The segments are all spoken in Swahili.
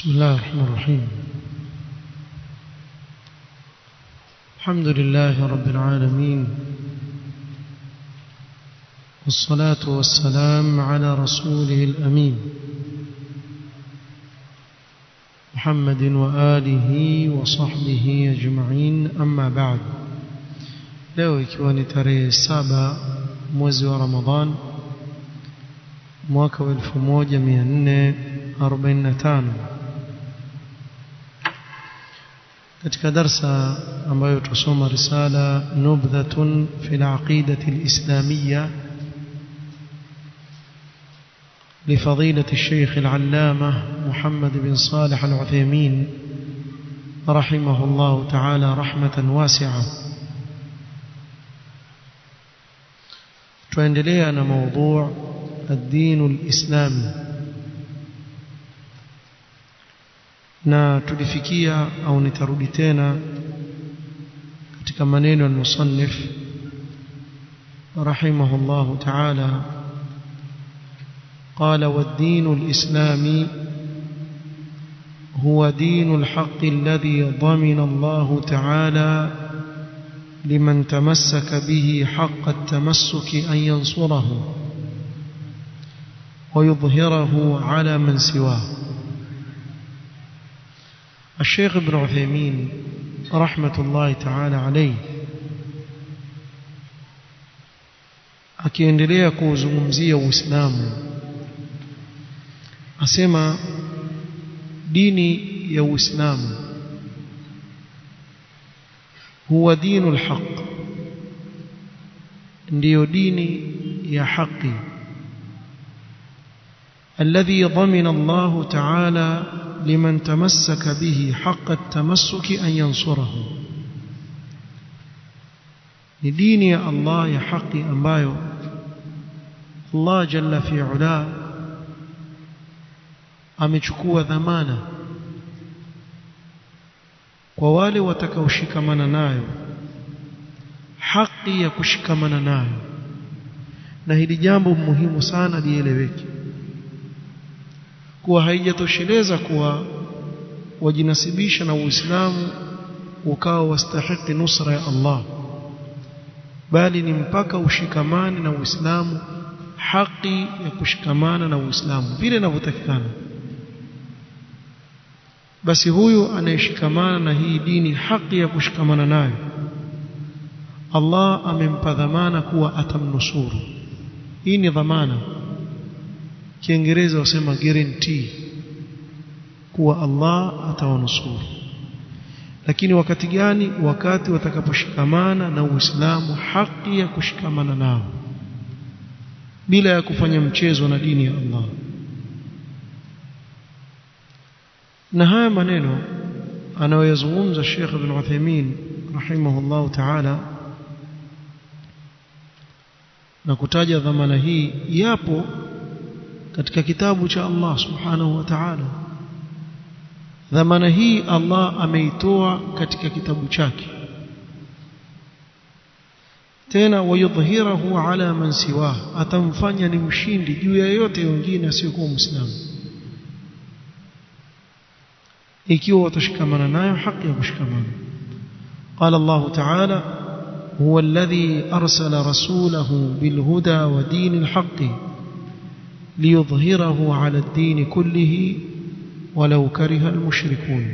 بسم الله الرحمن الرحيم. الحمد لله رب العالمين. والصلاة والسلام على رسوله الأمين. محمد وآله وصحبه أجمعين. أما بعد. leo ikiwa ni tarehe saba mwezi wa Ramadhan mwaka wa 1445 katika darsa ambayo tusoma risala nubdhatun fi al-aqidati al-islamiyya لفضيلة الشيخ العلامة محمد بن صالح العثيمين رحمه الله تعالى رحمة واسعة na موضوع الدين الإسلامي na tulifikia au nitarudi tena katika maneno ya musannif rahimahullah ta'ala. قال والدين الإسلامي هو دين الحق الذي ضمن الله تعالى لمن تمسك به حق التمسك أن ينصره ويظهره على من سواه الشيخ ابن عثيمين رحمة الله تعالى عليه akiendelea kuuzungumzia Uislamu asema dini ya Uislamu huwa dinul haq ndiyo dini ya haki الذي ضمن الله تعالى لمن تمسك به حق التمسك أن ينصره لدين يا الله يا حقي أمبايو الله جل في علاه amechukua dhamana kwa wale watakaoshikamana nayo haki ya kushikamana nayo na hili jambo muhimu sana lieleweke kuwa haijatosheleza kuwa wajinasibisha na Uislamu ukawa wastahiki nusra ya Allah. Bali ni mpaka ushikamane na Uislamu haki ya kushikamana na Uislamu vile inavyotakikana. Basi huyu anayeshikamana na hii dini haki ya kushikamana nayo Allah amempa dhamana kuwa atamnusuru. Hii ni dhamana kiingereza wasema guarantee kuwa Allah atawanusuru. Lakini wakati gani? Wakati watakaposhikamana na Uislamu haki ya kushikamana nao. Bila ya kufanya mchezo na dini ya Allah. Na haya maneno anayoyazungumza Sheikh Ibn Uthaymeen rahimahullah ta'ala na kutaja dhamana hii yapo katika kitabu cha Allah subhanahu wa ta'ala dhamana hii Allah ameitoa katika kitabu chake tena wayudhhirahu ala man siwa atamfanya ni mshindi juu ya yote wengine asiyokuwa muislamu ikiwa watashikamana nayo haki ya kushikamana قال الله تعالى هو الذي أرسل رسوله بالهدى ودين الحق ليظهره على الدين كله ولو كره المشركون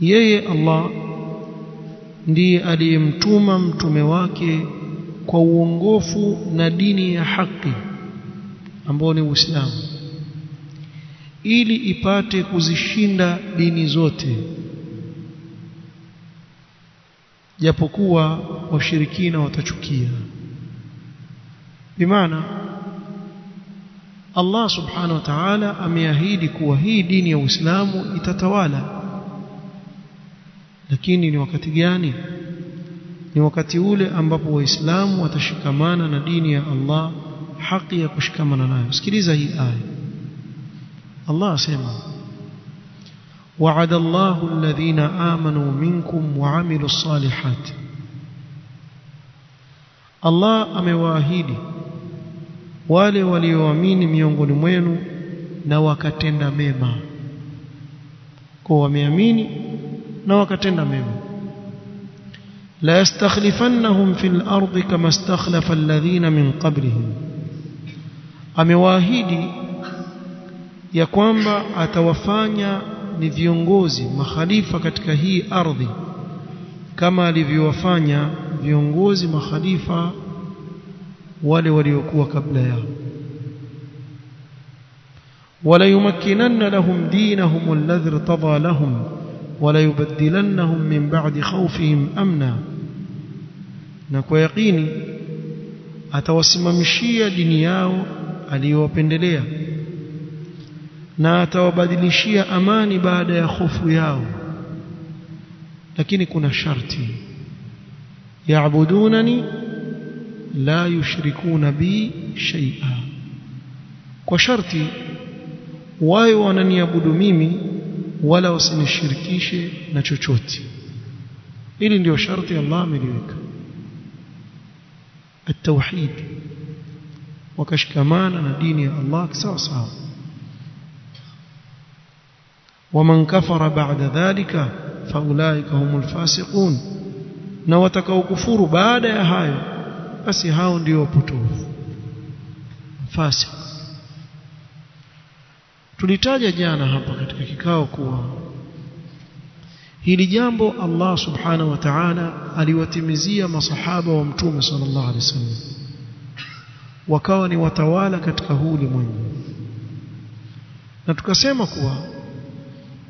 yeye Allah ndiye aliyemtuma mtume wake kwa uongofu na dini ya haki ambao ni Uislamu ili ipate kuzishinda dini zote japokuwa washirikina watachukia bimaana Allah subhanahu wa ta'ala ameahidi kuwa hii dini ya Uislamu itatawala lakini ni wakati gani ni wakati ule ambapo waislamu watashikamana na dini ya Allah haki ya kushikamana nayo sikiliza hii aya Allah asema وعد الله الذين آمنوا منكم وعملوا الصالحات الله amewaahidi wale walioamini miongoni mwenu na wakatenda mema. Kwa wameamini na wakatenda mema. La yastakhlifannahum fil ardi kama stakhlafa alladhina min qablihim. Amewaahidi ya kwamba atawafanya ni viongozi makhalifa katika hii ardhi kama alivyowafanya viongozi makhalifa wale waliokuwa kabla yao. Wala yumakkinanna lahum dinahum alladhi irtada lahum wala yubaddilannahum min ba'di khawfihim amna. Na kwa yaqini atawasimamishia dini yao aliyowapendelea na atawabadilishia amani baada ya hofu yao. Lakini kuna sharti. Yaabudunani la yushrikuna bi shay'a kwa sharti wao wananiabudu mimi wala wasinishirikishe na chochote hili ndio sharti Allah ameliweka التوحيد wakashikamana na dini ya Allah sawa sawa ومن كفر بعد ذلك فاولئك هم الفاسقون na watakaokufuru baada ya hayo basi hao ndio wapotofu fasik tulitaja jana hapa katika kikao kuwa hili jambo Allah subhanahu wa ta'ala aliwatimizia masahaba wa mtume sallallahu alaihi wasallam. Wakawa ni watawala katika huu ulimwengu. Na tukasema kuwa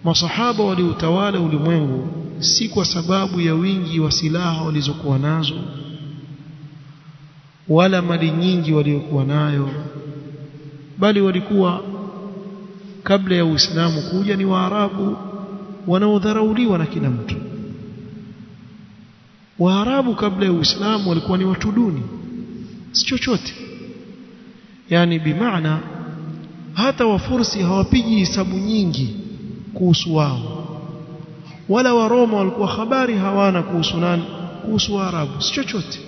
masahaba waliutawala ulimwengu si kwa sababu ya wingi wa silaha walizokuwa nazo wala mali nyingi waliokuwa nayo bali walikuwa kabla ya Uislamu kuja ni Waarabu wanaodharauliwa na kila mtu. Waarabu kabla ya Uislamu walikuwa ni watu duni si chochote. Yani bimaana hata wafursi hawapigi hisabu nyingi kuhusu wao. Wala waroma walikuwa habari hawana kuhusu nani kuhusu Waarabu si chochote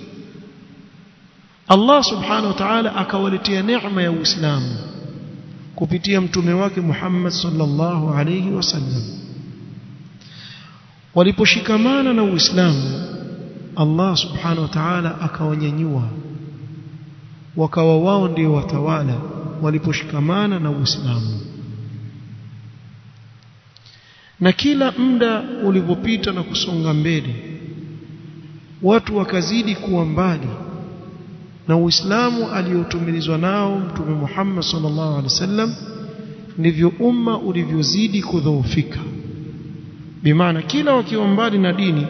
Allah subhanahu wa ta'ala akawaletea neema ya Uislamu kupitia mtume wake Muhammad sallallahu alayhi wasallam waliposhikamana na Uislamu Allah subhanahu wa ta'ala akawanyanyua. Wakawa wao ndio watawala waliposhikamana na Uislamu. Na kila muda ulipopita na kusonga mbele watu wakazidi kuwa mbali na Uislamu aliotumilizwa nao Mtume Muhammad sallallahu alaihi wasallam ndivyo umma ulivyozidi kudhoofika. Bimaana kila wakiwa mbali na dini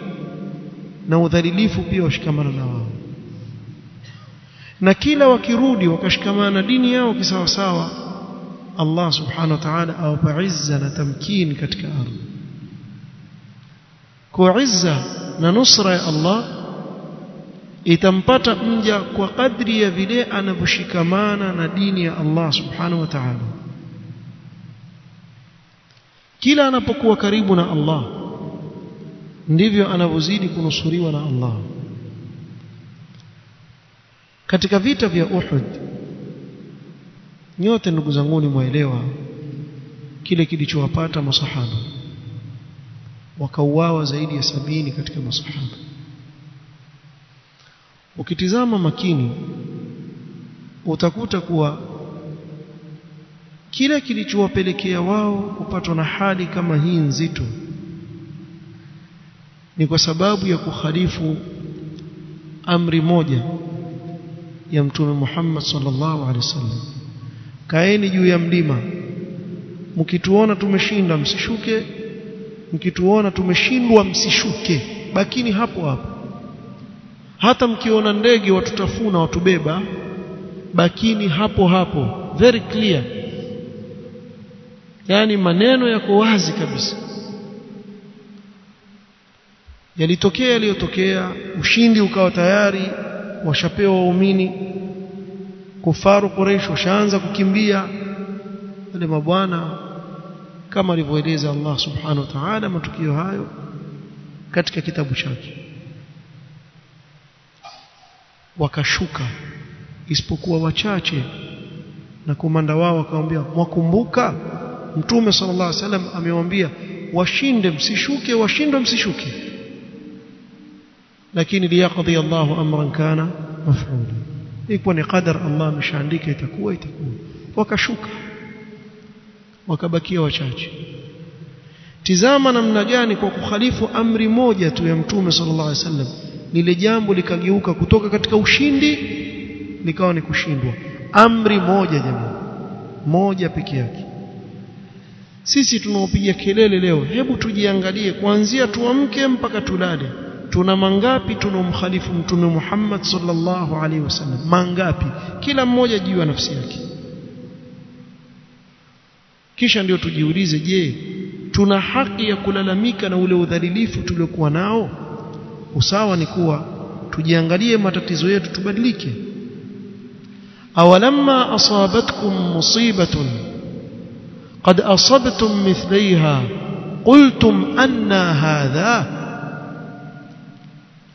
na udhalilifu pia washikamana na wao. Na kila wakirudi wakashikamana na dini yao kisawasawa Allah subhanahu wa ta'ala awapa izza na tamkin katika ardhi. Kwa izza na nusra ya Allah itampata mja kwa kadri ya vile anavyoshikamana na dini ya Allah subhanahu wa ta'ala. Kila anapokuwa karibu na Allah ndivyo anavyozidi kunusuriwa na Allah. Katika vita vya Uhud nyote ndugu zangu ni mwaelewa kile kilichowapata masahaba. Wakauawa zaidi ya sabini katika masahaba ukitizama makini utakuta kuwa kile kilichowapelekea wao kupatwa na hali kama hii nzito ni kwa sababu ya kukhalifu amri moja ya mtume Muhammad sallallahu alaihi wasallam. Kaeni juu ya mlima mkituona tumeshinda msishuke mkituona tumeshindwa msishuke. Bakini hapo hapo hata mkiona ndege watutafuna watubeba bakini hapo hapo very clear. Yani maneno yako wazi kabisa. Yalitokea yaliyotokea ushindi ukawa tayari washapewa waumini kufaru Quraysh washaanza kukimbia. Wale mabwana kama alivyoeleza Allah subhanahu wa ta'ala matukio hayo katika kitabu chake wakashuka isipokuwa wachache. Na komanda wao akamwambia mwakumbuka? Mtume sallallahu alaihi wasallam amewaambia washinde msishuke washinde msishuke. Lakini liyaqdi Allahu amran kana maf'ula. Ilikuwa ni qadar Allah ameshaandika itakuwa itakuwa. Wakashuka. Wakabakia wachache. Tizama namna gani kwa kukhalifu amri moja tu ya mtume sallallahu alaihi wasallam lile jambo likageuka kutoka katika ushindi likawa ni kushindwa. Amri moja jamani moja peke yake. Sisi tunaopiga kelele leo hebu tujiangalie kuanzia tuamke mpaka tulale. Tuna mangapi tunomkhalifu mtume Muhammad sallallahu alaihi wasallam? Mangapi? Kila mmoja juu ya nafsi yake. Kisha ndio tujiulize je tuna haki ya kulalamika na ule udhalilifu tuliokuwa nao usawa ni kuwa tujiangalie matatizo yetu tubadilike. Awalamma asabatkum musibatun qad asabtum mithlaiha qultum anna hadha.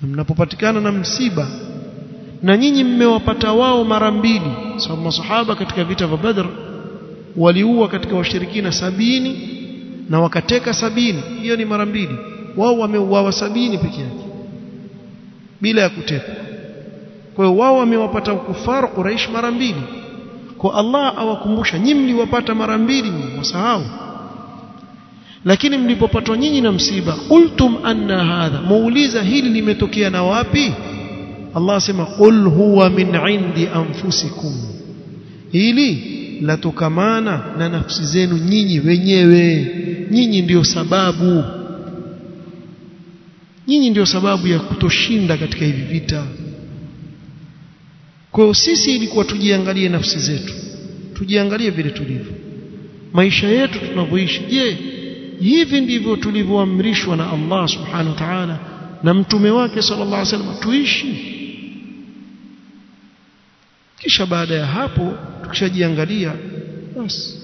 Mnapopatikana na msiba na nyinyi mmewapata wao mara mbili sababu masahaba katika vita vya Badr waliua katika washirikina sabini na wakateka sabini. Hiyo ni mara mbili. Wao wameuawa sabini peke bila ya kutekwa. Kwa hiyo wao wamewapata kufar Quraish mara mbili. Kwa Allah awakumbusha nyinyi mliwapata mara mbili msahau lakini mlipopatwa nyinyi na msiba qultum anna hadha muuliza hili limetokea na wapi? Allah asema qul huwa min indi anfusikum. Hili latokamana na nafsi zenu nyinyi wenyewe. Nyinyi ndiyo sababu nyinyi ndio sababu ya kutoshinda katika hivi vita. Kwa hiyo sisi ilikuwa tujiangalie nafsi zetu tujiangalie vile tulivyo maisha yetu tunavyoishi. Je hivi ndivyo tulivyoamrishwa na Allah subhanahu wa ta'ala na mtume wake sallallahu alaihi wasallam tuishi? Kisha baada ya hapo tukishajiangalia basi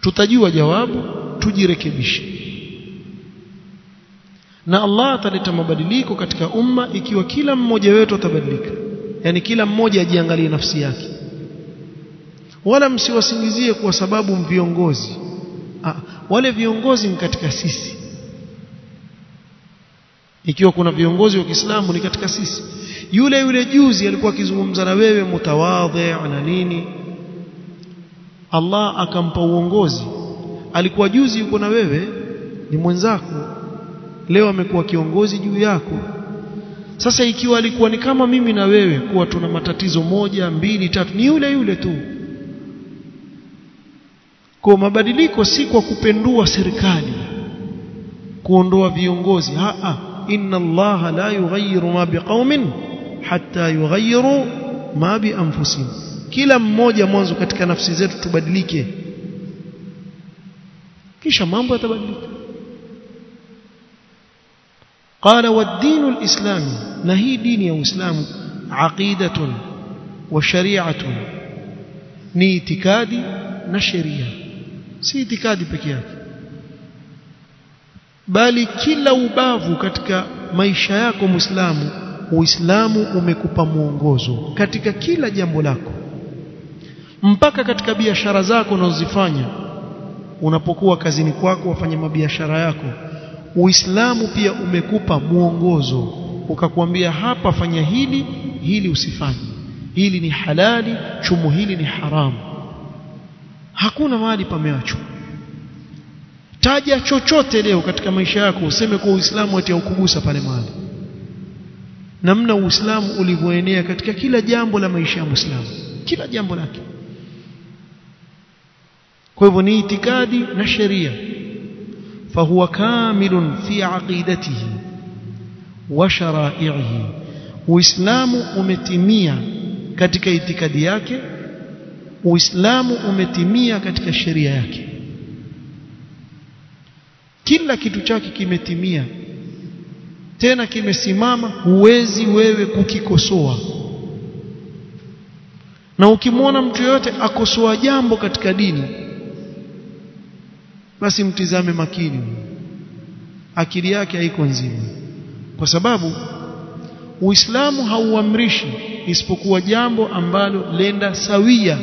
tutajua jawabu tujirekebishe na Allah ataleta mabadiliko katika umma ikiwa kila mmoja wetu atabadilika. Yani kila mmoja ajiangalie nafsi yake. Wala msiwasingizie kwa sababu viongozi. Ah, wale viongozi ni katika sisi. Ikiwa kuna viongozi wa Kiislamu ni katika sisi. Yule yule juzi alikuwa akizungumza na wewe mutawadhi na nini. Allah akampa uongozi. Alikuwa juzi yuko na wewe ni mwenzako leo amekuwa kiongozi juu yako. Sasa ikiwa alikuwa ni kama mimi na wewe kuwa tuna matatizo moja mbili tatu ni yule yule tu. Kwa mabadiliko si kwa kupendua serikali kuondoa viongozi. A a inna allaha la yughayyiru ma biqaumin hatta yughayyiru ma bi anfusihim. Kila mmoja mwanzo katika nafsi zetu tubadilike. Kisha mambo yatabadilika قال والدين الإسلامي نهي دين يا إسلام عقيدة وشريعة ni itikadi na sheria si itikadi peke yake bali kila ubavu katika maisha yako muislamu uislamu umekupa mwongozo katika kila jambo lako mpaka katika biashara zako unazozifanya unapokuwa kazini kwako wafanya mabiashara yako Uislamu pia umekupa mwongozo ukakwambia hapa fanya hili hili usifanye. Hili ni halali chumu hili ni haramu. Hakuna mahali pameachwa. Taja chochote leo katika maisha yako useme kwa Uislamu ati ukugusa pale mahali. Namna Uislamu ulivyoenea katika kila jambo la maisha ya Muislamu. Kila jambo lake. Kwa hivyo ni itikadi na sheria فهو كامل في عقيدته وشرائعه uislamu umetimia katika itikadi yake uislamu umetimia katika sheria yake kila kitu chake kimetimia tena kimesimama huwezi wewe kukikosoa na ukimwona mtu yoyote akosoa jambo katika dini basi mtizame makini. Akili yake haiko nzima. Kwa sababu Uislamu hauamrishi isipokuwa jambo ambalo lenda sawia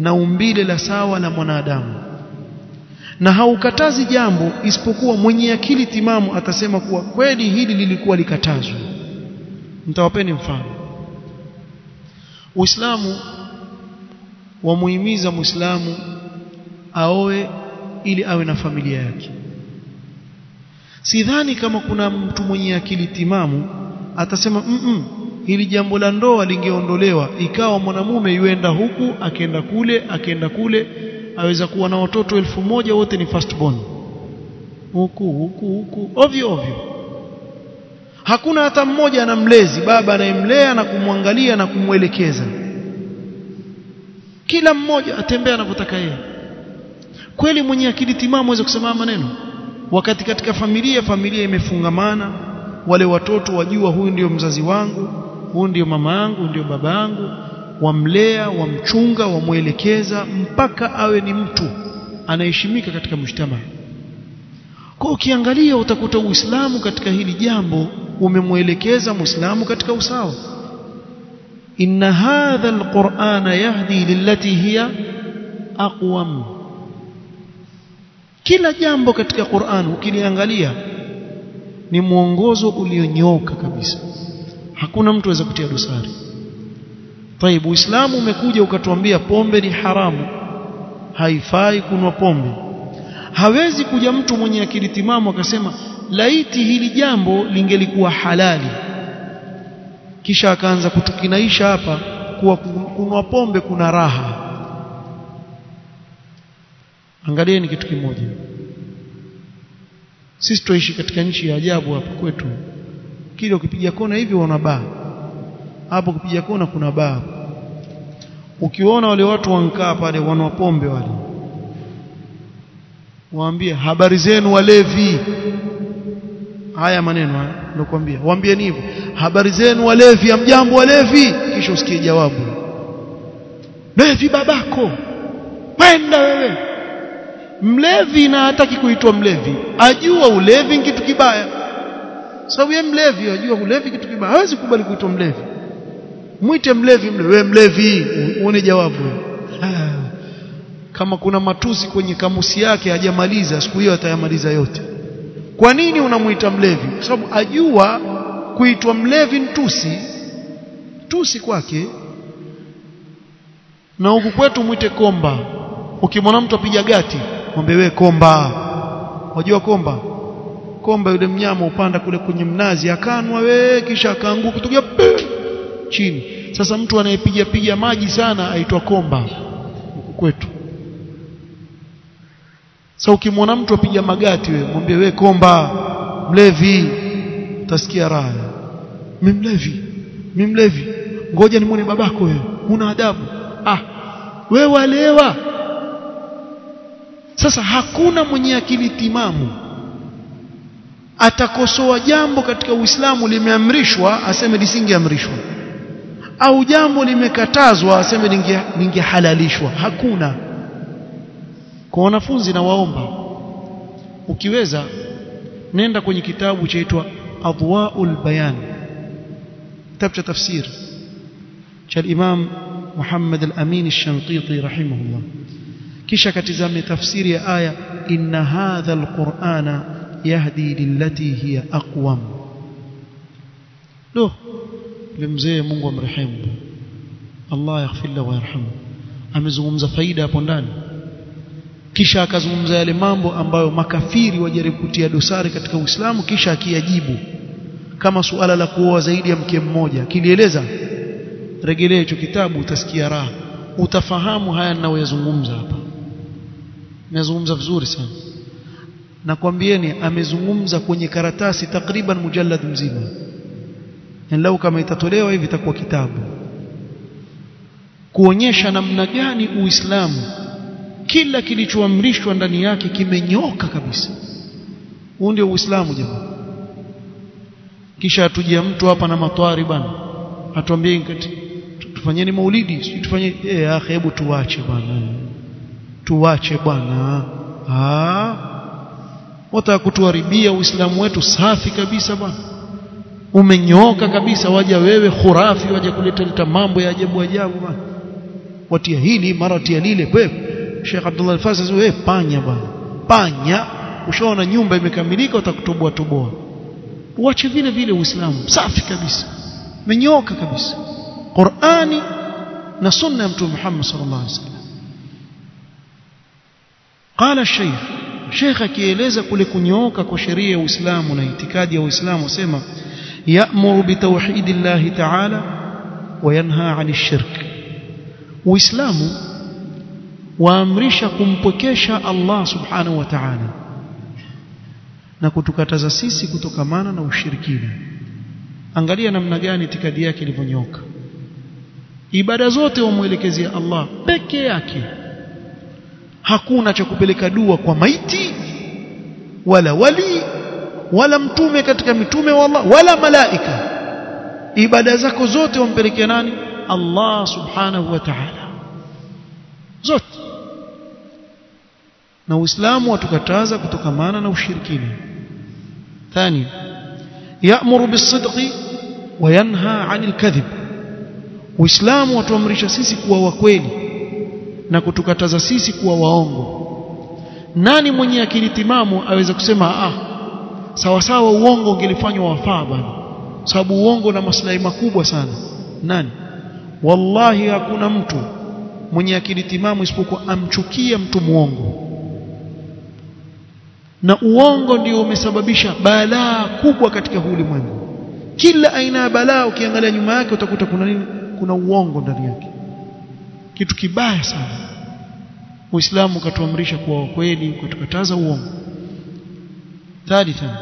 na umbile la sawa la mwanadamu. Na haukatazi jambo isipokuwa mwenye akili timamu atasema kuwa kweli hili lilikuwa likatazwa. Mtawapeni mfano. Uislamu wamuhimiza Muislamu aoe ili awe na familia yake. Sidhani kama kuna mtu mwenye akili timamu atasema mm -mm, hili jambo la ndoa lingeondolewa ikawa mwanamume yuenda huku akenda kule akenda kule aweza kuwa na watoto elfu moja wote ni first born huku huku huku ovyo ovyo. Hakuna hata mmoja na mlezi baba anayemlea na kumwangalia na kumwelekeza. Kila mmoja atembea anavyotaka yeye kweli mwenye akili timamu aweza kusema maneno? Wakati katika familia familia imefungamana wale watoto wajua huyu ndio mzazi wangu huyu ndio mama yangu ndio baba yangu wamlea wamchunga wamwelekeza mpaka awe ni mtu anaheshimika katika mshtama kwa ukiangalia utakuta Uislamu katika hili jambo umemwelekeza Muislamu katika usawa. Inna hadha alqur'ana yahdi lillati hiya aqwam kila jambo katika Qur'an ukiliangalia ni mwongozo ulionyoka kabisa hakuna mtu aweza kutia dosari طيب uislamu umekuja ukatuambia pombe ni haramu haifai kunwa pombe hawezi kuja mtu mwenye akili timamu akasema laiti hili jambo lingelikuwa halali kisha akaanza kutukinaisha hapa kuwa kunwa pombe kuna raha angalieni kitu kimoja. Sisi tuishi katika nchi ya ajabu hapa kwetu. Kile ukipiga kona hivi unaona baa. Hapo ukipiga kona kuna baa. Ukiona wale watu wankaa pale wana pombe wale. Waambie habari zenu walevi. Haya maneno haya nakwambia waambie hivyo. Habari zenu walevi amjambo walevi? Kisha usikie jawabu. Levi babako kwenda wewe mlevi na hataki kuitwa mlevi. Ajua ulevi ni kitu kibaya. Sababu yeye mlevi ajua ulevi kitu kibaya. Hawezi kubali kuitwa mlevi. Mwite mlevi mle wewe mlevi uone jawabu kama kuna matusi kwenye kamusi yake hajamaliza siku hiyo atayamaliza yote. Kwa nini unamuita mlevi? Kwa sababu ajua kuitwa mlevi ni tusi. Tusi kwake. Na huku kwetu mwite komba. Ukimwona mtu apiga gati mwambie wewe komba. Wajua komba? Komba yule mnyama upanda kule kwenye mnazi akanwa we kisha akaanguka kutokea chini. Sasa mtu anayepiga piga maji sana aitwa komba huku kwetu. Sasa ukimwona mtu apiga magati wewe mwambie we komba. Mlevi. Utasikia raha. Mimi mlevi mimi mlevi. Ngoja nimwone babako wewe una adabu. Ah wewe walewa sasa hakuna mwenye akili timamu. Atakosoa jambo katika Uislamu limeamrishwa aseme lisingeamrishwa. Au jambo limekatazwa aseme lingehalalishwa. Hakuna. Kwa wanafunzi na waomba ukiweza nenda kwenye kitabu chaitwa Adwaul Bayan kitabu cha tafsiri cha Imam Muhammad al-Amin al-shantiti rahimahullah kisha katizame tafsiri ya aya inna hadha al-Qur'ana yahdi lillati hiya aqwam. Lo mzee Mungu amrehemu. Allah yaghfir wa yarhamu amezungumza faida hapo ndani. Kisha akazungumza yale mambo ambayo makafiri wajaribu kutia dosari katika Uislamu kisha akiyajibu. Kama suala la kuoa zaidi ya mke mmoja kilieleza rejelea hicho kitabu utasikia raha. Utafahamu haya ninayoyazungumza hapa nazungumza vizuri sana. Nakwambieni amezungumza kwenye karatasi takriban mujallad mzima. Lau kama itatolewa hivi itakuwa kitabu. Kuonyesha namna gani Uislamu kila kilichoamrishwa ndani yake kimenyoka kabisa. Huu ndio Uislamu jamaa. Kisha atujia mtu hapa na matwari bana. Atuambie tufanyeni maulidi sisi tufanye eh akhi hebu tuache bwana tuache bwana. Wataka kutuharibia uislamu wetu safi kabisa bwana. Umenyooka kabisa waja wewe khurafi waje kuleta leta mambo ya ajabu ajabu bwana. Watia hili mara watia lile wewe Sheikh Abdullah Al-Fazaz wewe panya bwana. Panya. Ushaona nyumba imekamilika utakutoboa toboa. Uache vile vile uislamu safi kabisa. Menyoka kabisa. Qur'ani na sunna ya Mtume Muhammad sallallahu alaihi wasallam qala sheikh sheikh akieleza kule kunyooka kwa sheria ya Uislamu na itikadi ya Uislamu sema ya'muru bitauhidillahi ta'ala wa yanha 'anil shirk. Uislamu waamrisha kumpwekesha Allah subhanahu wa ta'ala na kutukataza sisi kutokamana na ushirikina. Angalia namna gani itikadi yake ilivyonyoka ibada zote wamwelekezia Allah peke yake hakuna cha kupeleka dua kwa maiti wala wali wala mtume katika mitume wa Allah wala malaika ibada zako zote wampelekea nani Allah subhanahu wa ta'ala zote na Uislamu watukataza kutokamana na ushirikina ثانيا يأمر بالصدق وينهى عن الكذب Uislamu watuamrisha sisi kuwa wakweli na kutukataza sisi kuwa waongo. Nani mwenye akili timamu aweza kusema ah sawa sawa uongo ungelifanywa wafaa bana sababu uongo na maslahi makubwa sana. Nani? Wallahi hakuna mtu mwenye akili timamu isipokuwa amchukia mtu muongo. Na uongo ndio umesababisha balaa kubwa katika ulimwengu. Kila aina ya balaa ukiangalia nyuma yake utakuta kuna nini? Kuna uongo ndani yake kitu kibaya sana. Uislamu ukatuamrisha kuwa kweli ukatukataza uongo. Thalitha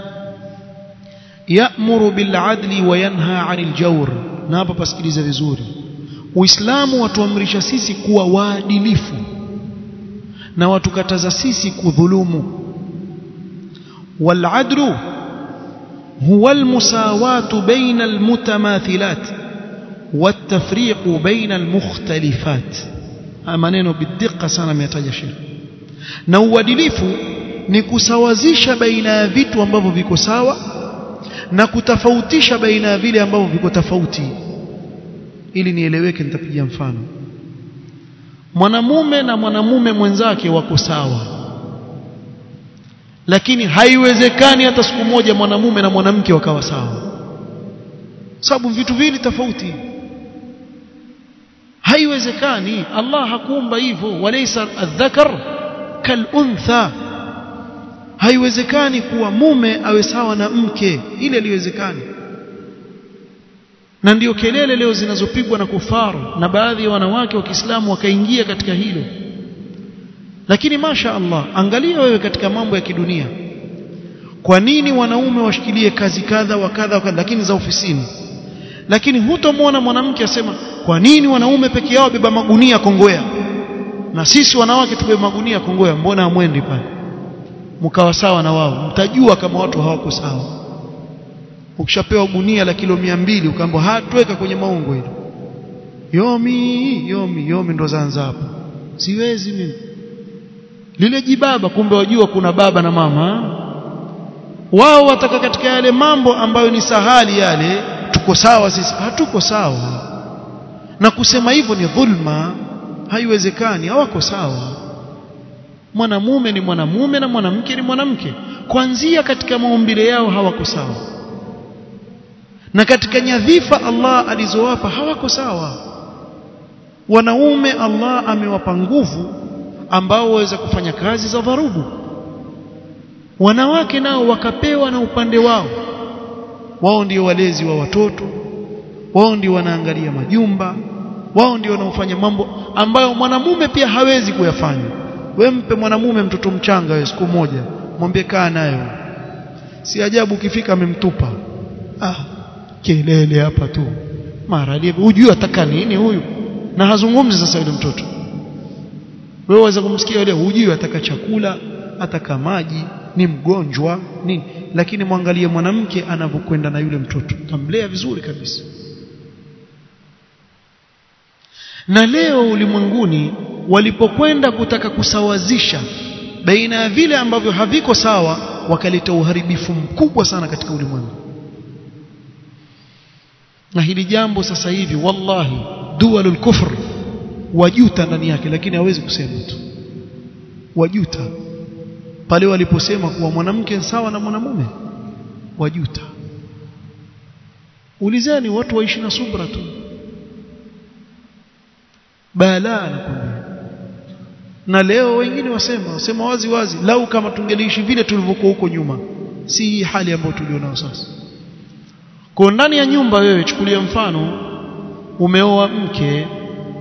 ya'muru bil adli wa yanha 'anil jawr. Na hapa pasikiliza vizuri. Uislamu watuamrisha sisi kuwa waadilifu. Na watukataza sisi kudhulumu. Wal adlu huwa al musawatu baina al والتفريق بين المختلفات maneno bidhiqa sana ameyataja sheikh na uadilifu ni kusawazisha baina ya vitu ambavyo viko sawa na kutofautisha baina ya vile ambavyo viko tofauti ili nieleweke nitapiga mfano mwanamume na mwanamume mwenzake wako sawa lakini haiwezekani hata siku moja mwanamume na mwanamke wakawa sawa sababu vitu vili tofauti haiwezekani. Allah hakuumba hivyo. Walaysa adh-dhakar kal-untha. Haiwezekani kuwa mume awe sawa na mke. Ile iliwezekani na ndiyo kelele leo zinazopigwa na kufaru na baadhi ya wanawake wa Kiislamu wakaingia katika hilo. Lakini masha Allah angalia wewe katika mambo ya kidunia. Kwa nini wanaume washikilie kazi kadha wa kadha lakini za ofisini? Lakini hutomwona mwanamke asema kwa nini wanaume peke yao beba magunia kongwea na sisi wanawake tubebe magunia kongwea mbona amwendi pale? Mkawa sawa na wao. Mtajua kama watu hawako sawa. Ukishapewa gunia la kilo mbili ukaambiwa hatuweka kwenye maungo hilo. Yomi yomi yomi ndo zaanza hapo. Siwezi mimi. Lile jibaba kumbe wajua kuna baba na mama wao wataka katika yale mambo ambayo ni sahali yale tuko sawa sisi? Hatuko sawa na kusema hivyo ni dhulma. Haiwezekani hawako sawa. Mwanamume ni mwanamume na mwanamke ni mwanamke. Kuanzia katika maumbile yao hawako sawa. Na katika nyadhifa Allah alizowapa hawako sawa. Wanaume Allah amewapa nguvu ambao waweza kufanya kazi za dharubu. Wanawake nao wakapewa na upande wao. Wao ndio walezi wa watoto. Wao ndio wanaangalia majumba wao ndio wanaofanya mambo ambayo mwanamume pia hawezi kuyafanya. We mpe mwanamume mtoto mchanga we siku moja. Mwambie kaa nayo si ajabu ukifika amemtupa. Ah kelele hapa tu. Mara hujui ataka nini huyu? Na hazungumzi sasa yule mtoto. Wewe waweza kumsikia yule hujui ataka chakula ataka maji ni mgonjwa nini lakini mwangalie mwanamke anavyokwenda na yule mtoto. Kamlea vizuri kabisa na leo ulimwenguni walipokwenda kutaka kusawazisha baina ya vile ambavyo haviko sawa wakaleta uharibifu mkubwa sana katika ulimwengu. Na hili jambo sasa hivi wallahi dualul kufr wajuta ndani yake lakini hawezi kusema tu. Wajuta pale waliposema kuwa mwanamke sawa na mwanamume wajuta ulizeni watu waishi na subra tu balaa nakwambia na leo wengine wasema wasema wazi wazi lau kama tungeliishi vile tulivyokuwa huko nyuma si hii hali ambayo tulionao sasa. Kwa ndani ya nyumba wewe chukulia mfano umeoa mke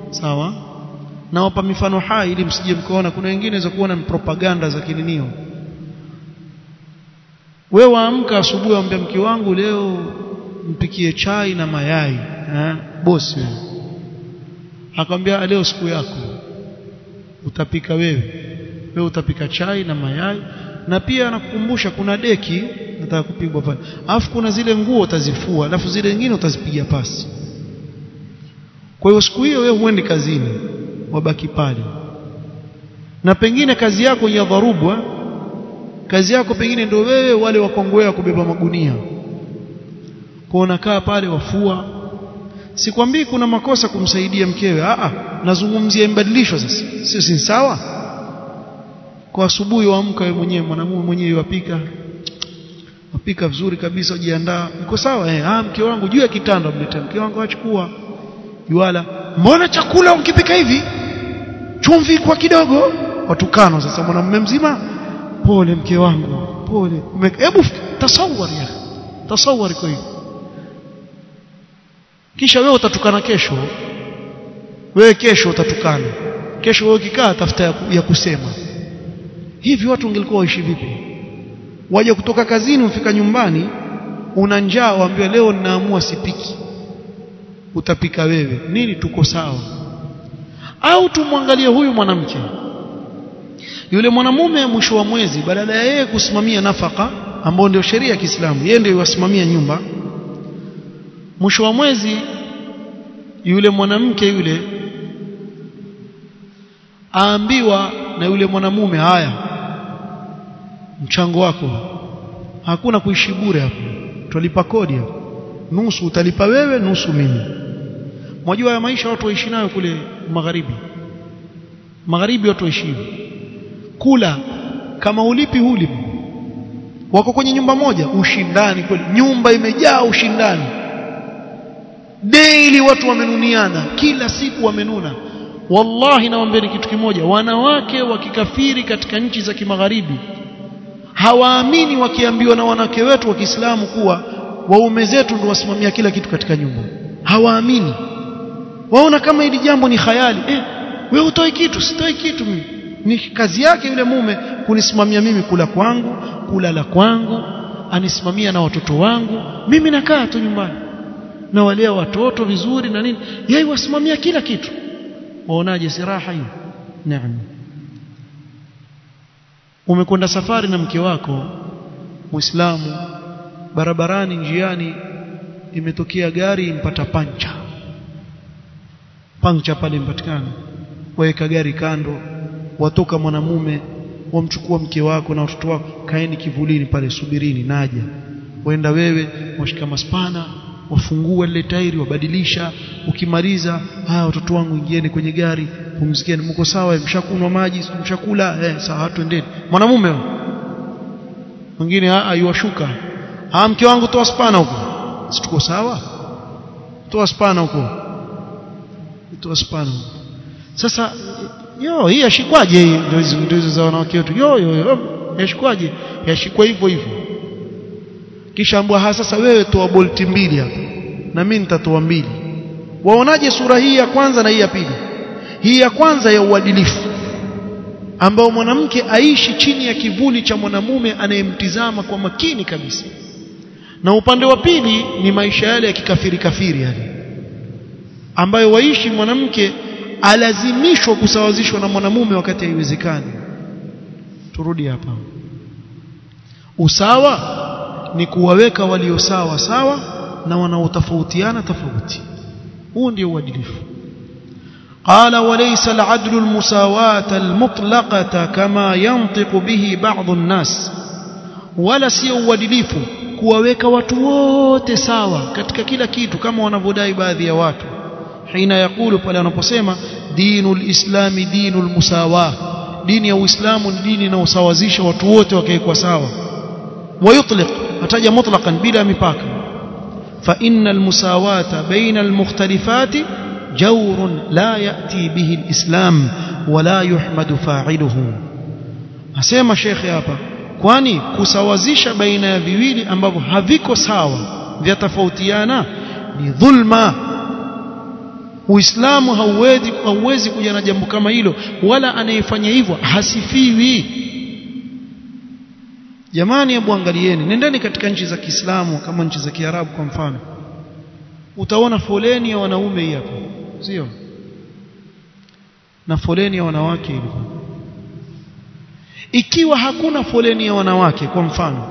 sawa? Nawapa mifano hai ili msije mkaona. Kuna wengine za kuona propaganda za kininio. We waamka asubuhi waambia mke wangu leo mpikie chai na mayai eh bosi wewe akamwambia leo siku yako. Utapika wewe. Wewe utapika chai na mayai. Na pia anakukumbusha kuna deki nataka kupigwa pale. Alafu kuna zile nguo utazifua alafu zile nyingine utazipiga pasi. Kwa hiyo siku hiyo wewe huendi kazini wabaki pale. Na pengine kazi yako ya dharubwa kazi yako pengine ndio wewe wale wakongwea kubeba magunia. Kwa unakaa pale wafua sikwambii kuna makosa kumsaidia mkewe. A nazungumzia mbadilisho sasa. Sio si sawa? Kwa asubuhi waamka wewe mwenyewe mwanamume mwenyewe wapika. Wapika vizuri kabisa ujiandaa iko sawa eh? Ah mke wangu juu ya kitanda mletea mke wangu achukua. Juala mbona chakula ukipika hivi? Chumvi kwa kidogo. Watukano sasa mwanamume mzima. Pole mke wangu pole. Hebu tasawari ya tasawari kwa hiyo kisha wewe utatukana kesho. Wewe kesho utatukana. Kesho wewe ukikaa tafuta ya, kusema. Hivi watu ungelikuwa waishi vipi? Waje kutoka kazini ufika nyumbani una njaa waambiwa leo ninaamua sipiki. Utapika wewe. Nini? Tuko sawa. Au tumwangalie huyu mwanamke. Yule mwanamume mwisho wa mwezi badala ya yeye kusimamia nafaka ambao ndio sheria ya Kiislamu yeye ndio yasimamia nyumba mwisho wa mwezi yule mwanamke yule aambiwa na yule mwanamume haya mchango wako hakuna kuishi bure hapo tulipa kodi hapo. Nusu utalipa wewe nusu mimi. Mwajua ya maisha watu waishi nayo kule magharibi. Magharibi watu waishi kula kama ulipi hulipi. Wako kwenye nyumba moja ushindani kweli nyumba imejaa ushindani daily watu wamenuniana kila siku wamenuna. Wallahi naombeni kitu kimoja wanawake wa kikafiri katika nchi za kimagharibi hawaamini wakiambiwa na wanawake wetu wa Kiislamu kuwa waume zetu ndio wasimamia kila kitu katika nyumba. Hawaamini. Waona kama hili jambo ni khayali. Eh wewe utoi kitu sitoi kitu mimi. Ni kazi yake yule mume kunisimamia mimi kula kwangu kulala kwangu anisimamia na watoto wangu. Mimi nakaa tu nyumbani na walea watoto vizuri na nini. Yeye wasimamia kila kitu. Waonaje siraha hiyo? Naam. Umekwenda safari na mke wako muislamu barabarani njiani imetokea gari impata pancha. Pancha pale mpatikana waweka gari kando watoka mwanamume wamchukua mke wako na watoto wako kaeni kivulini pale subirini naja. Waenda wewe washika maspana wafungua lile tairi wabadilisha. Ukimaliza haya watoto wangu ingieni kwenye gari pumzikeni mko sawa? Mshakunwa maji? Mshakula? Eh sawa twendeni mwanamume mwingine ayuashuka ah mke wangu toa spana huko. Situko sawa? Toa spana huko. Toa spana huko. Sasa yo hii yashikwaje hii? Ndio hizo za wanawake wetu. Yo yo yo yashikwaje? Yashikwa hivyo hivyo kisha ambwa sasa wewe toa bolti mbili hapa. Na mimi nitatoa mbili. Waonaje sura hii ya kwanza na hii ya pili? Hii ya kwanza ya uadilifu ambao mwanamke aishi chini ya kivuli cha mwanamume anayemtizama kwa makini kabisa. Na upande wa pili ni maisha yale ya kikafiri kafiri yale ambayo waishi mwanamke alazimishwa kusawazishwa na mwanamume wakati haiwezekani. Turudi hapa. Usawa ni kuwaweka walio sawa sawa na wanaotofautiana tofauti huu ndio uadilifu قال وليس العدل المساواة المطلقة كما ينطق به بعض الناس ولا sio uadilifu kuwaweka watu wote sawa katika kila kitu kama wanavyodai baadhi ya watu hina yakulu pale anaposema dinul islami dinul musawa dini ya uislamu ni dini inayosawazisha watu wote wakaekwa sawa ويطلق ataja mutlaqan bila mipaka. Fa innal musawata baina al mukhtalifat jawr la yati bihi al islam wala yuhmadu fa'iluhu. Asema shekhe hapa kwani kusawazisha baina ya viwili ambavyo haviko sawa vya tofautiana ni dhulma. Uislamu hauwezi hauwezi kuja na jambo kama hilo wala anayefanya hivyo hasifiwi jamani hebu angalieni. Nendeni katika nchi za Kiislamu kama nchi za Kiarabu kwa mfano. Utaona foleni ya wanaume hii hapa. Sio? Na foleni ya wanawake ilikuwa ikiwa hakuna foleni ya wanawake kwa mfano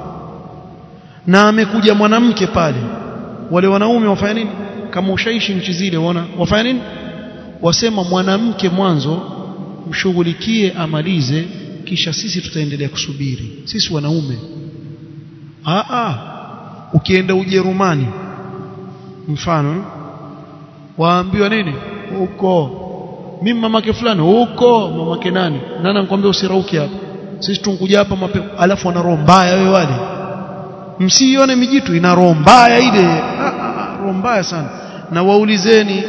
na amekuja mwanamke pale wale wanaume wafanya nini? Kama ushaishi nchi zile waona wafanya nini? Wasema mwanamke mwanzo mshughulikie amalize kisha sisi tutaendelea kusubiri. Sisi wanaume. A a ukienda Ujerumani mfano waambiwa nini? Huko. Mimi mamake fulani huko mamake nani? Nani anakuambia usirauke hapa? Sisi tunkuja hapa mapema alafu wana roho mbaya wewe wale. Msiione mijitu ina roho mbaya ile. Roho mbaya sana. Na waulizeni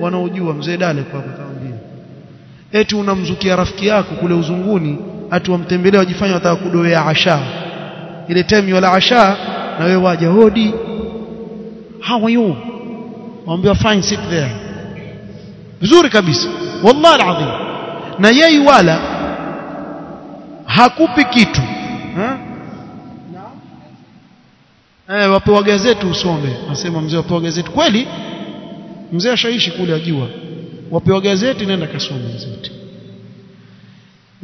wanaojua mzee dale kwa kutaambia eti unamzukia rafiki yako kule uzunguni ati wamtembelea wajifanya wataka kudoea asha. Ile time wala asha na wewe waje hodi. How are you? Waambiwa fine sit there. Vizuri kabisa. Wallahi alazim. Na yeye wala hakupi kitu. Ha? eh wapewa gazeti usome. Nasema mzee wapewa gazeti. Kweli mzee ashaishi kule ajua. Wapewa gazeti nenda kasome gazeti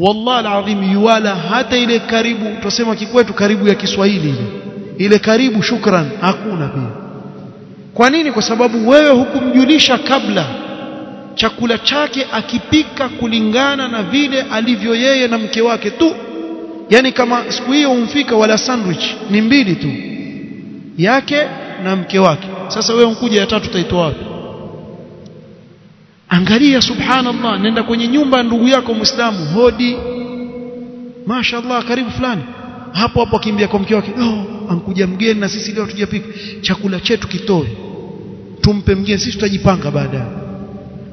wallahi alazim yuwala hata ile karibu tusema kikwetu karibu ya Kiswahili ile ile karibu shukran hakuna pia. Kwa nini? Kwa sababu wewe hukumjulisha kabla. Chakula chake akipika kulingana na vile alivyo yeye na mke wake tu. Yani kama siku hiyo umfika wala sandwich ni mbili tu. Yake na mke wake. Sasa wewe unkuja ya tatu utaitoa wapi angalia subhanallah nenda kwenye nyumba ya ndugu yako muislamu hodi. Mashaallah karibu fulani. Hapo hapo akimbia kwa mke wake oh ankuja mgeni na sisi leo tujapika. Chakula chetu kitoe. Tumpe mgeni sisi tutajipanga baadaye.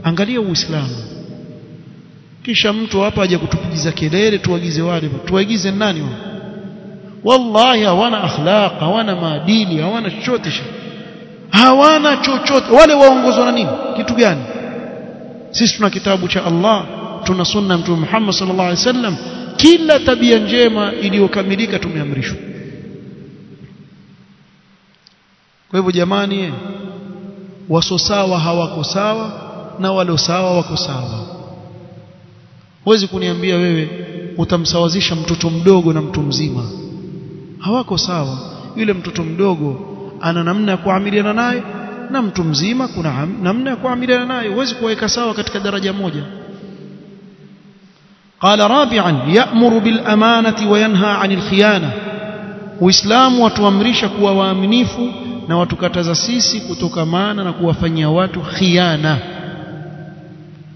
Angalia uislamu. Kisha mtu hapa aje kutupigiza kelele tuagize wale. Tuagize nani wao? Wallahi hawana akhlaq hawana maadili hawana chochote. Hawana chochote. Wale waongozwa na nini? Kitu gani sisi tuna kitabu cha Allah tuna sunna ya mtume Muhammad sallallahu alaihi wasallam. Kila tabia njema iliyokamilika tumeamrishwa. Kwa hivyo jamani waso sawa hawako sawa na walo sawa wako sawa. Huwezi kuniambia wewe utamsawazisha mtoto mdogo na mtu mzima. Hawako sawa. Yule mtoto mdogo ana namna ya kuamiliana naye na mtu mzima kuna namna ya kuamiliana naye huwezi kuweka sawa katika daraja moja قال رابعا يأمر بالأمانة وينهى عن الخيانة Uislamu watuamrisha kuwa waaminifu na watukataza sisi kutokamana na kuwafanyia watu khiana.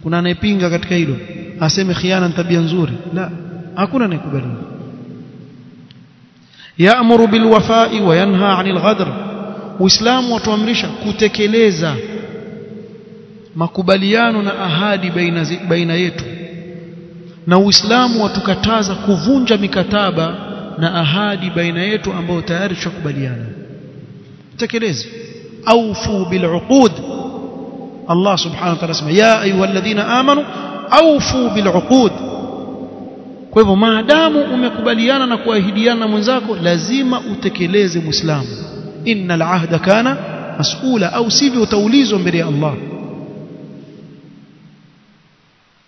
Kuna anayepinga katika hilo aseme khiana ni tabia nzuri? La, hakuna anayekubali. Yaamuru bilwafai wa yanha anil ghadr. Uislamu watuamrisha kutekeleza makubaliano na ahadi baina, baina yetu. Na Uislamu watukataza kuvunja mikataba na ahadi baina yetu ambayo tayari tushakubaliana. Tekeleze aufu biluqud. Allah subhanahu wa ta'ala sema ya ayyuhalladhina amanu aufu biluqud. Kwa hivyo maadamu umekubaliana na kuahidiana na mwenzako lazima utekeleze muislamu innal ahda kana mas'ula au sivyo utaulizwa mbele ya Allah.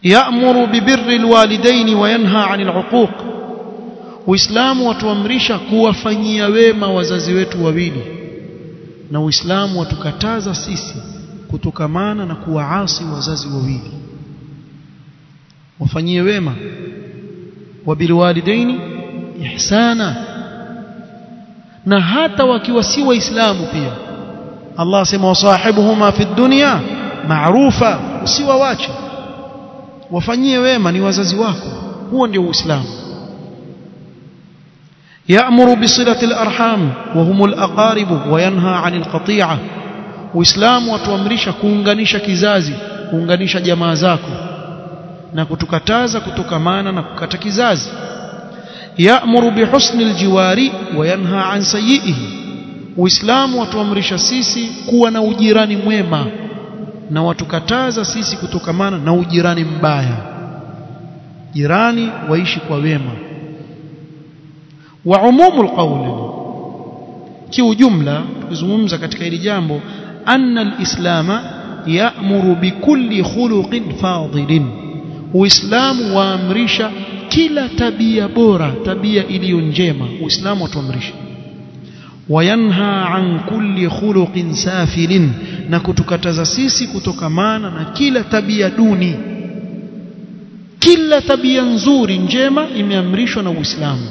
Ya'muru bibirri alwalidaini wa yanha 'anil 'uquq. Uislamu watuamrisha kuwafanyia wema wazazi wetu wawili. Na Uislamu watukataza sisi kutokamana na kuwaasi wazazi wawili. Wafanyie wema wa bilwalidaini ihsana na hata wakiwa si waislamu pia Allah asema wasahibuhuma fi dunya maarufa usiwawache wafanyie wema ni wazazi wako huo ndio uislamu يأمر بصلة الأرحام وهم الأقارب وينهى عن القطيعة Uislamu watuamrisha kuunganisha kizazi kuunganisha jamaa zako na kutukataza kutokamana na kukata kizazi ya'muru bihusni aljiwari wa yanha an sayyihi Uislamu watuamrisha sisi kuwa na ujirani mwema na watukataza sisi kutokamana na ujirani mbaya. Jirani waishi kwa wema. Wa umumul qawli kiujumla tukizungumza katika hili jambo anna alislama ya'muru bikulli khuluqin fadilin. Uislamu waamrisha kila tabia bora tabia iliyo njema uislamu watuamrisha wayanha an kulli khuluqin safilin na kutukataza sisi kutokamana na kila tabia duni. Kila tabia nzuri njema imeamrishwa na Uislamu.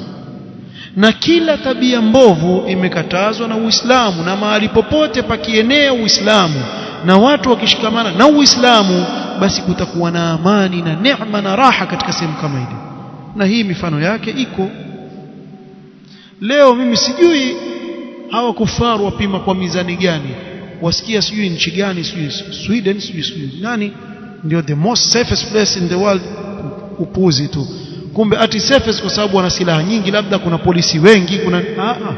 Na kila tabia mbovu imekatazwa na Uislamu na mahali popote pakienea Uislamu na watu wakishikamana na Uislamu basi kutakuwa na amani na neema na raha katika sehemu kama ile na hii mifano yake iko. Leo mimi sijui hawa kufaru wapima kwa mizani gani. Wasikia sijui nchi gani sijui Sweden sijui sijui nani. Ndio the most safest place in the world upuzi tu. Kumbe ati safest kwa sababu wana silaha nyingi labda kuna polisi wengi kuna a a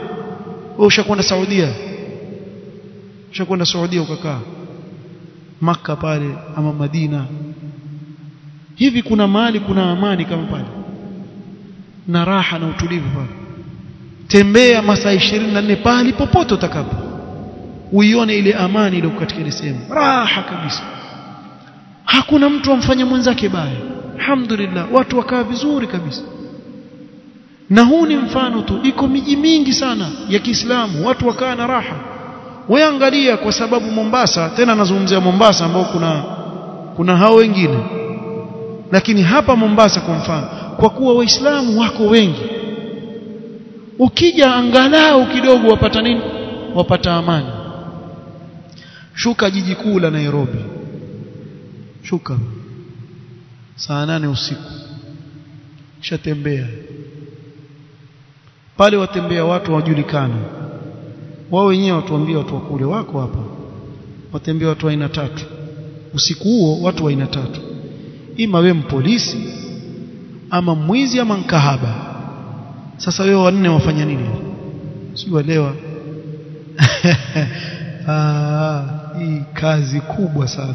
wewe ushakwenda Saudia? Ushakwenda Saudia ukakaa maka pale ama Madina? Hivi kuna mali kuna amani kama pale na raha na utulivu pale. Tembea masaa 24 pale popote utakapo. Uione ile amani ile katika ile sehemu. Raha kabisa. Hakuna mtu amfanya mwenzake baya. Alhamdulillah watu wakaa vizuri kabisa. Na huu ni mfano tu iko miji mingi sana ya Kiislamu watu wakaa na raha. Weangalia kwa sababu Mombasa tena nazungumzia Mombasa ambao kuna kuna hao wengine. Lakini hapa Mombasa kwa mfano kwa kuwa waislamu wako wengi. Ukija angalau kidogo wapata nini? Wapata amani. Shuka jiji kuu la Nairobi. Shuka. Saa nane usiku. Shatembea pale watembea watu wajulikana wao wenyewe watuambia watu wakule wako hapa. Watembea watu aina tatu. Usiku huo watu aina tatu. Ima we mpolisi ama mwizi ama mkahaba. Sasa wewe wanne wafanya nini? Si walewa ah hii kazi kubwa sana.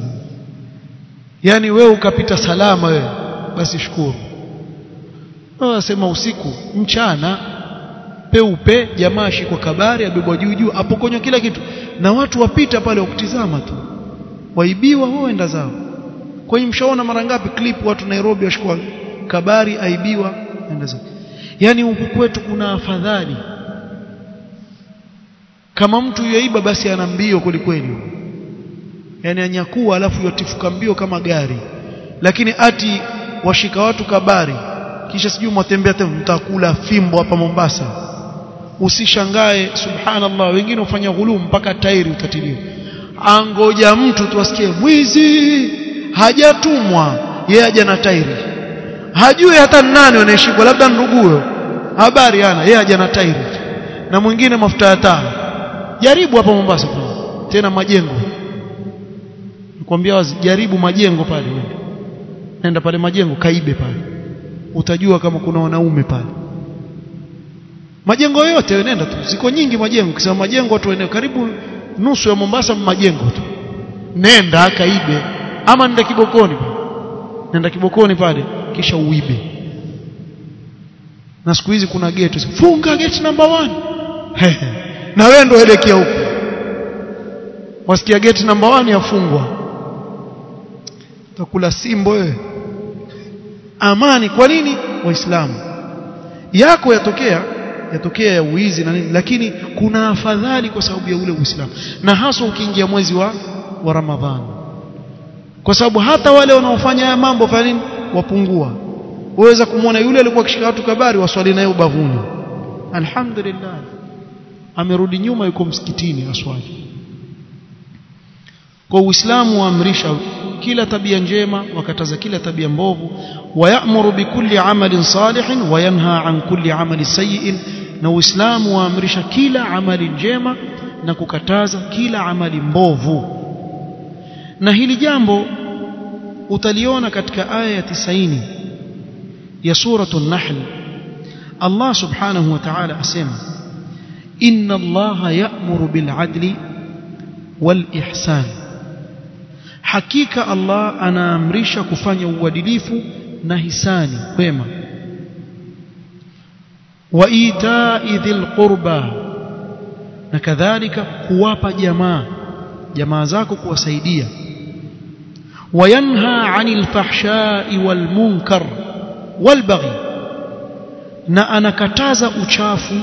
Yani wewe ukapita salama wewe basi shukuru. Wasema usiku mchana peupe jamaa shikwa kabari abebwa juu juu apokonywa kila kitu. Na watu wapita pale wakutizama tu. Waibiwa wao enda zao. Kwa hiyo mshaona mara ngapi clip watu Nairobi washikwa kabari aibiwa nenda zake. Yani huku kwetu kuna afadhali. Kama mtu yaiba basi ana mbio kwelikweli yani anyakuwa alafu yotifuka mbio kama gari. Lakini ati washika watu kabari kisha sijui mwatembea tena mtakula fimbo hapa Mombasa. Usishangae subhanallah wengine ufanya ghulumu mpaka tairi utatiliwa angoja mtu tuwasikie mwizi hajatumwa yeye aja na tairi hajui hata nani anayeshikwa labda nduguyo. Habari ana yeye haja na tairi. Na mwingine mafuta ya taa. Jaribu hapa Mombasa tena majengo. Nikwambia wazi jaribu majengo pale. Nenda pale majengo kaibe pale. Utajua kama kuna wanaume pale. Majengo yote nenda tu. Ziko nyingi majengo. Kisema majengo watu eneo. Karibu nusu ya Mombasa majengo tu. Nenda kaibe. Ama nenda kibokoni nenda kibokoni pale kisha uibe. Na siku hizi kuna geti funga gate number 1 na wewe ndio elekea huko. Wasikia geti namba 1 yafungwa. Utakula simbo wewe. Amani. Kwa nini? Waislamu. Yako yatokea yatokea ya uizi na nini lakini kuna afadhali kwa sababu ya ule uislamu. Na hasa ukiingia mwezi wa wa ramadhani. Kwa sababu hata wale wanaofanya haya mambo fanya nini wapungua. Uweza kumwona yule alikuwa akishika watu kabari waswali naye ubavuni. Alhamdulillah. Amerudi nyuma yuko msikitini aswali. Kwa uislamu waamrisha kila tabia njema wakataza kila tabia mbovu. Wayamuru bikulli amalin salihin wayanha an kulli amali sayyin. Na uislamu waamrisha kila amali njema na kukataza kila amali mbovu. Na hili jambo utaliona katika aya ya 90 ya suratul nahl. Allah subhanahu wa ta'ala asema inna Allah ya'muru bil adli wal ihsan. Hakika Allah anaamrisha kufanya uadilifu na hisani wema wa ita'i dhil qurba na kadhalika kuwapa jamaa jamaa zako kuwasaidia وينهى عن الفحشاء والمنكر والبغي. نا أنا كتازا اوتشافو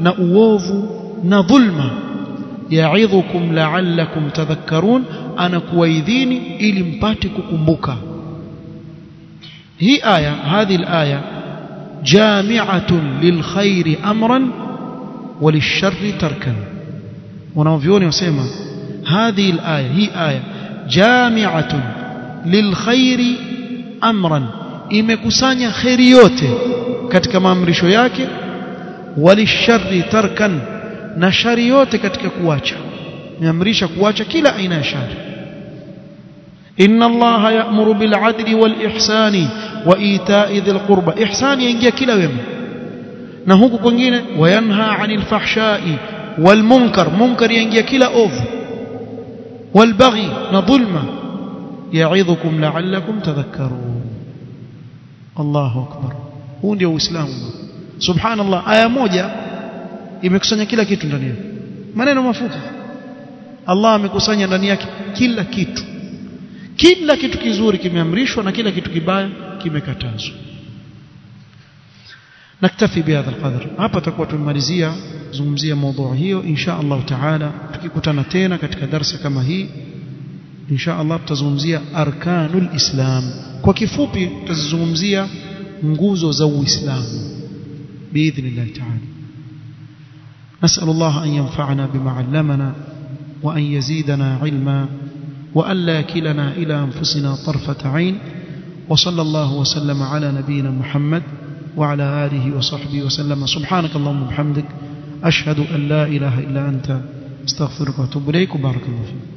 نا اووفو نا ظلما يعظكم لعلكم تذكرون أنا كويذيني الي مباتي ككومبوكا هي إيه هذه الايه جامعه للخير امرا وللشر تركا ونوفيوني وسيما هذه الايه هي إيه جامعه lilkhairi amran imekusanya khairi yote katika maamrisho yake walisharri tarkan na shari yote katika kuacha imeamrisha kuacha kila aina ya shari inna allaha ya'muru bil adli wal ihsani wa ita'i dhil qurba ihsani yaingia kila wema na huku kwingine wayanha 'anil fahsha'i wal munkar munkar yaingia kila ovu wal baghi na dhulma ya'idhukum لعلكم تذكرون. الله akbar huu ndio uislamu subhanallah aya moja imekusanya kila kitu ndani yake maneno mafupi Allah amekusanya ndani yake kila kitu kila kitu kizuri kimeamrishwa na kila kitu kibaya kimekatazwa naktafi bihadha alqadr hapa tutakuwa tumemalizia zungumzia mada hiyo. insha Allah taala tukikutana tena katika darasa kama hii insha Allah tutazungumzia arkanul islam kwa kifupi tutazungumzia nguzo za uislamu بإذن تعالى. نسأل الله أن ينفعنا بما علمنا وأن يزيدنا علما والا يكلنا إلى أنفسنا طرفة عين. وصلى الله وسلم على نبينا محمد وعلى آله وصحبه وسلم. سبحانك اللهم وبحمدك. أشهد أن لا إله إلا أنت. استغفرك وأتوب إليك. وبارك الله فيك.